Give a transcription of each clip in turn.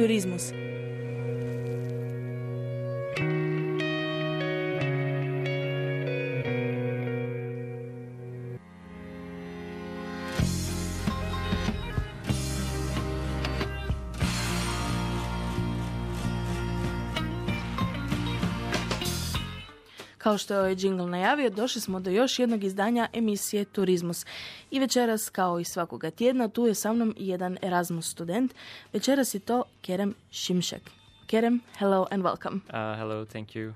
turismos. Kao što je ovaj jingle najavio, došli smo do još jednog izdanja emisije Turizmus. I večeras, kao i svakoga tjedna, tu je sa mnom jedan Erasmus student. Večeras je to Kerem Šimšek. Kerem, hello and welcome. Uh, hello, thank you.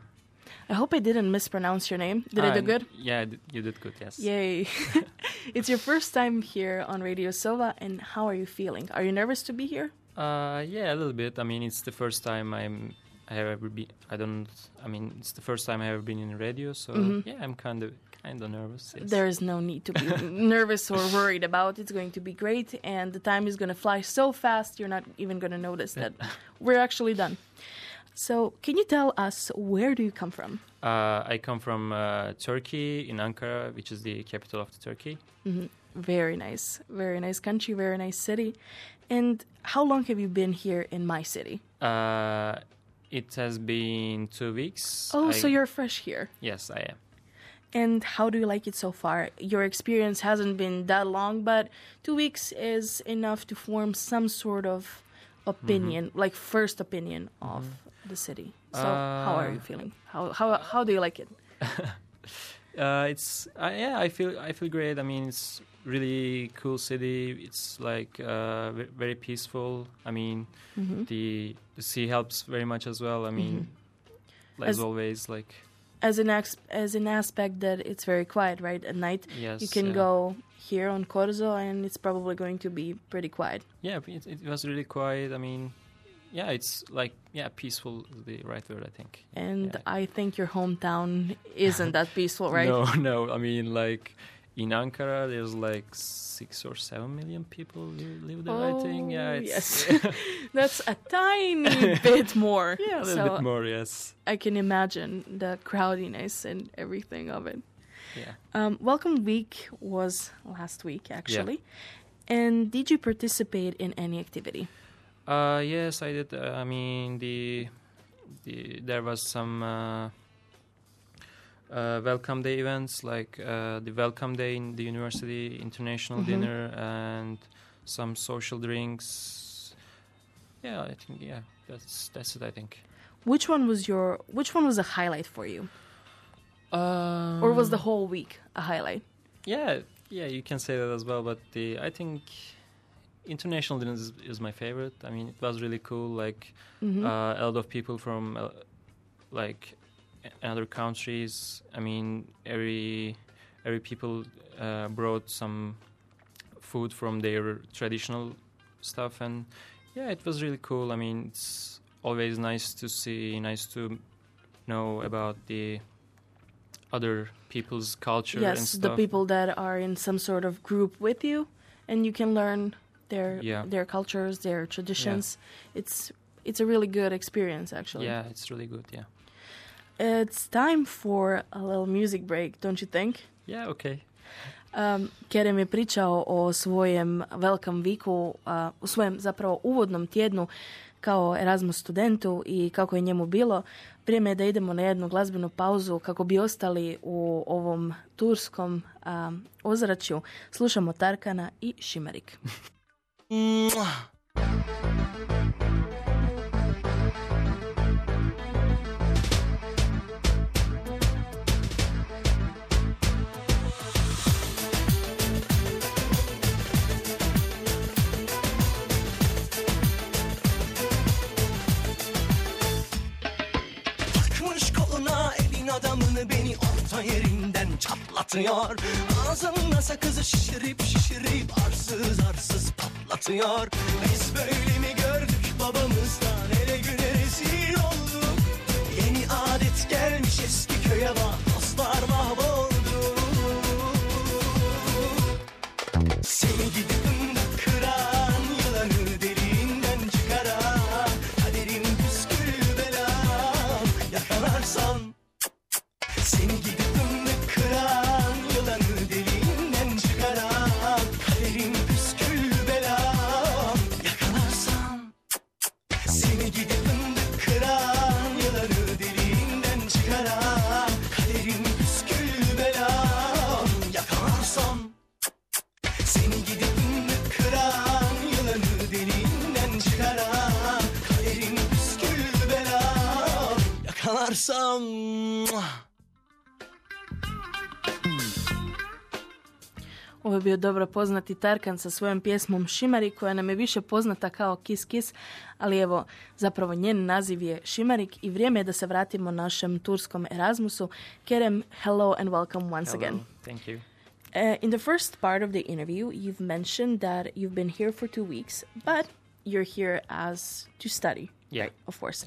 I hope I didn't mispronounce your name. Did I do Uh, good? Yeah, you did good, yes. Yay. it's your first time here on Radio Sova, and how are you feeling? Are you nervous to be here? Uh, yeah, a little bit. I mean, it's the first time I'm I have ever been. I don't. I mean, it's the first time I have ever been in radio, so Mhm. yeah, I'm kind of kind of nervous. Yes. There is no need to be nervous or worried about. It's going to be great, and the time is going to fly so fast you're not even going to notice that we're actually done. So, can you tell us where do you come from? Uh, I come from uh, Turkey in Ankara, which is the capital of the Turkey. Mhm. Very nice, very nice country, very nice city. And how long have you been here in my city? Uh, it has been two weeks. Oh, I- so you're fresh here. Yes, I am. And how do you like it so far? Your experience hasn't been that long, but two weeks is enough to form some sort of opinion, like first opinion of the city. So, how are you Uh, feeling? How how how do you like it? Uh, it's uh, yeah, I feel I feel great. I mean, it's really cool city. It's like uh, very peaceful. I mean, Mhm. the the sea helps very much as well. I mean, as As- always, like As an ex- as an aspect that it's very quiet, right? At night, yes, you can yeah. go here on Korzo, and it's probably going to be pretty quiet. Yeah, it, it was really quiet. I mean, yeah, it's like yeah, peaceful is the right word, I think. And Yeah. I think your hometown isn't that peaceful, right? No, no. I mean, like in Ankara, there's like six or seven million people li- live there. I think. Yeah, Oh, it's yes. That's a tiny bit more. yeah, a little so bit more. Yes. I can imagine the crowdiness and everything of it. Yeah. Um, Welcome Week was last week, actually. And did you participate in any activity? Uh, yes, I did. Uh, I mean, the, the there was some uh, uh, welcome day events, like uh, the welcome day in the university, international Mhm. dinner, and some social drinks. Yeah, I think yeah, that's that's it. I think. Which one was your? Which one was a highlight for you, Um, or was the whole week a highlight? Yeah, yeah, you can say that as well. But the I think international dinner is, is my favorite. I mean, it was really cool. Like Mhm. uh, a lot of people from uh, like other countries. I mean, every every people uh, brought some food from their traditional stuff, and yeah, it was really cool. I mean, it's always nice to see, nice to know about the other people's culture and yes, the people that are in some sort of group with you, and you can learn their Yeah. their cultures, their traditions. It's it's a really good experience, actually. Yeah, it's really good. Yeah. It's time for a little music break, don't you think? Yeah. Okay. Um, Kerem je pričao o svojem Welcome Weeku, uh, u svojem zapravo uvodnom tjednu kao Erasmus studentu i kako je njemu bilo. Vrijeme je da idemo na jednu glazbenu pauzu kako bi ostali u ovom turskom um, ozračju. Slušamo Tarkana i Šimarik. Elin adamını beni orta yerinden çatlatıyor. Ağzında sakızı şişirip şişirip arsız arsız patlatıyor. Biz böyle mi gördük babamızdan hele güne rezil olduk. Yeni adet gelmiş eski köye bak. Dostlar mahvoldu muah. Ovo je bio dobro poznati Tarkan sa svojom pjesmom Šimari koja nam je više poznata kao Kis Kis, ali evo zapravo njen naziv je Šimarik i vrijeme je da se vratimo našem turskom Erasmusu. Kerem, hello and welcome once Hello, again. Thank you. Uh, in the first part of the interview, you've mentioned that you've been here for two weeks, but you're here as to study, Yeah. of course.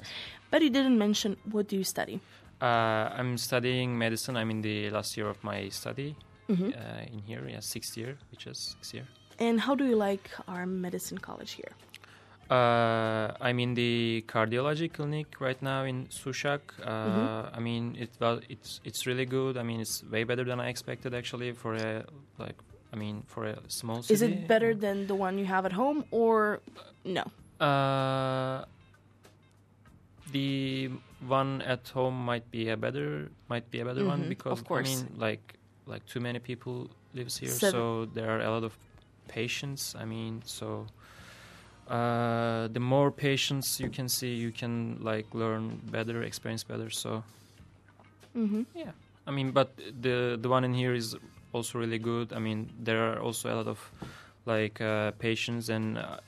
But you didn't mention what do you study? Uh, I'm studying medicine. I'm in the last year of my study Mhm. uh, in here. Yeah, sixth year, which is sixth year. And how do you like our medicine college here? Uh, I'm in the cardiology clinic right now in Sušak. Uh, Mhm. I mean, it well, it's it's really good. I mean, it's way better than I expected actually for a like. I mean, for a small city. Is it better than the one you have at home or no? Uh, the one at home might be a better might be a better one Mhm, because of course. I mean like like too many people lives here, Seven- so there are a lot of patients. I mean, so uh, the more patients you can see, you can like learn better, experience better. So Mm-hmm. yeah, I mean, but the the one in here is also really good. I mean, there are also a lot of like uh, patients, and uh,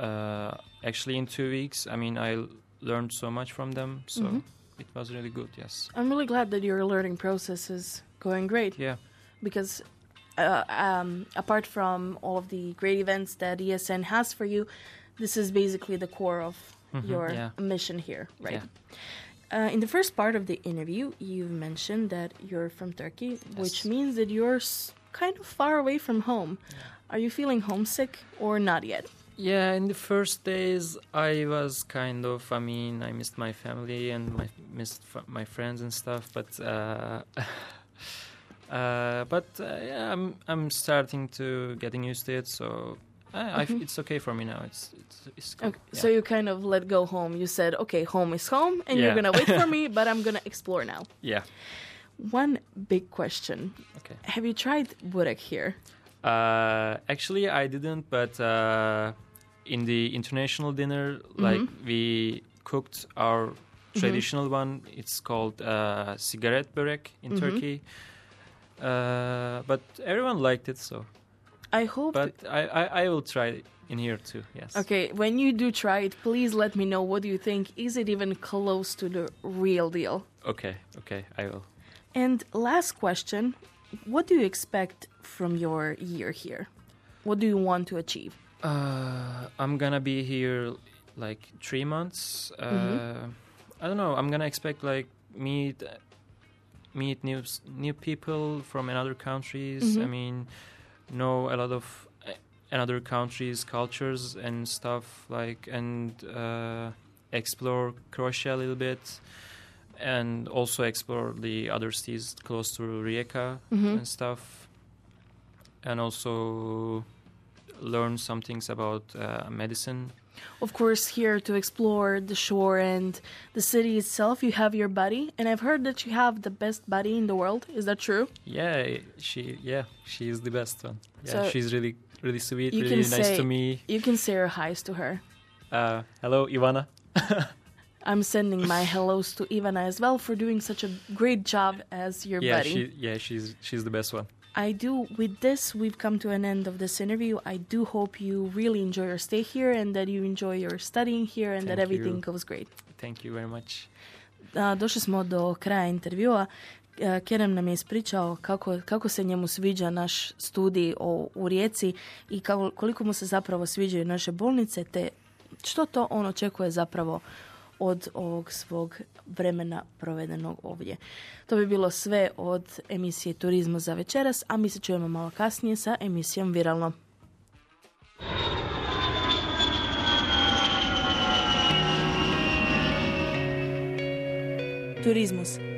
uh, actually in two weeks, I mean, I learned so much from them. So Mhm. it was really good. Yes. I'm really glad that your learning process is going great Yeah. because uh, um, apart from all of the great events that ESN has for you, this is basically the core of Mhm, your yeah. mission here, right? Yeah. Uh, in the first part of the interview, you mentioned that you're from Turkey, which means that you're s- kind of far away from home. Are you feeling homesick or not yet? Yeah, in the first days, I was kind of. I mean, I missed my family and my missed f- my friends and stuff. But uh, uh, but uh, yeah, I'm I'm starting to getting used to it. So I, I f Mhm. it's okay for me now. It's it's, it's. Okay, yeah. So you kind of let go home. You said, okay, home is home, and you're going to wait for me, but I'm going to explore now. yeah. One big question Okay. Have you tried burek here? Uh, actually, I didn't, but uh, in the international dinner, like we cooked our traditional one. It's called uh, cigarette börek in Mhm. Turkey. Uh, but everyone liked it, so. I hope. But I, I, I will try it in here too. Yes. okay, when you do try it, please let me know what do you think. Is it even close to the real deal? Okay. Okay. I will. And last question What do you expect from your year here? What do you want to achieve? Uh, I'm gonna be here like three months. Uh, Mhm. I don't know. I'm gonna expect like meet meet new new people from another countries. I Mhm. mean, know a lot of uh, another countries' cultures and stuff like, and uh, explore Croatia a little bit, and also explore the other cities close to Rijeka Mhm. and stuff, and also learn some things about uh, medicine. Of course, here to explore the shore and the city itself, you have your buddy. And I've heard that you have the best buddy in the world. Is that true? Yeah, she yeah she is the best one. Yeah, So she's really really sweet, really nice say- to me. You can say your highs to her. Uh, hello, Ivana. I'm sending my hellos to Ivana as well for doing such a great job as your yeah, buddy. she yeah she's she's the best one. I do. With this, we've come to an end of this interview. I do hope you really enjoy your stay here and that you enjoy your studying here and that Thank everything you. goes great. Thank you very much. A, došli smo do kraja intervjua. Kerem nam je ispričao kako, kako se njemu sviđa naš studij o, u Rijeci i kako, koliko mu se zapravo sviđaju naše bolnice, te što to on očekuje zapravo od ovog svog vremena provedenog ovdje. To bi bilo sve od emisije Turizmo za večeras, a mi se čujemo malo kasnije sa emisijom Viralno. Turizmus